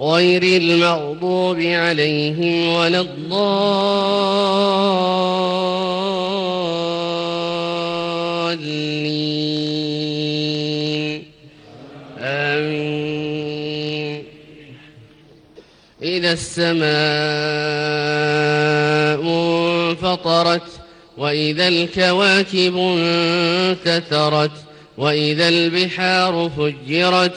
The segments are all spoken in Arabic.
غير المغضوب عليهم ولا الضالين. آمين. إذا السماء انفطرت وإذا الكواكب انتثرت وإذا البحار فجرت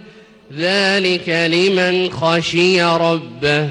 ذلك لمن خشي ربه.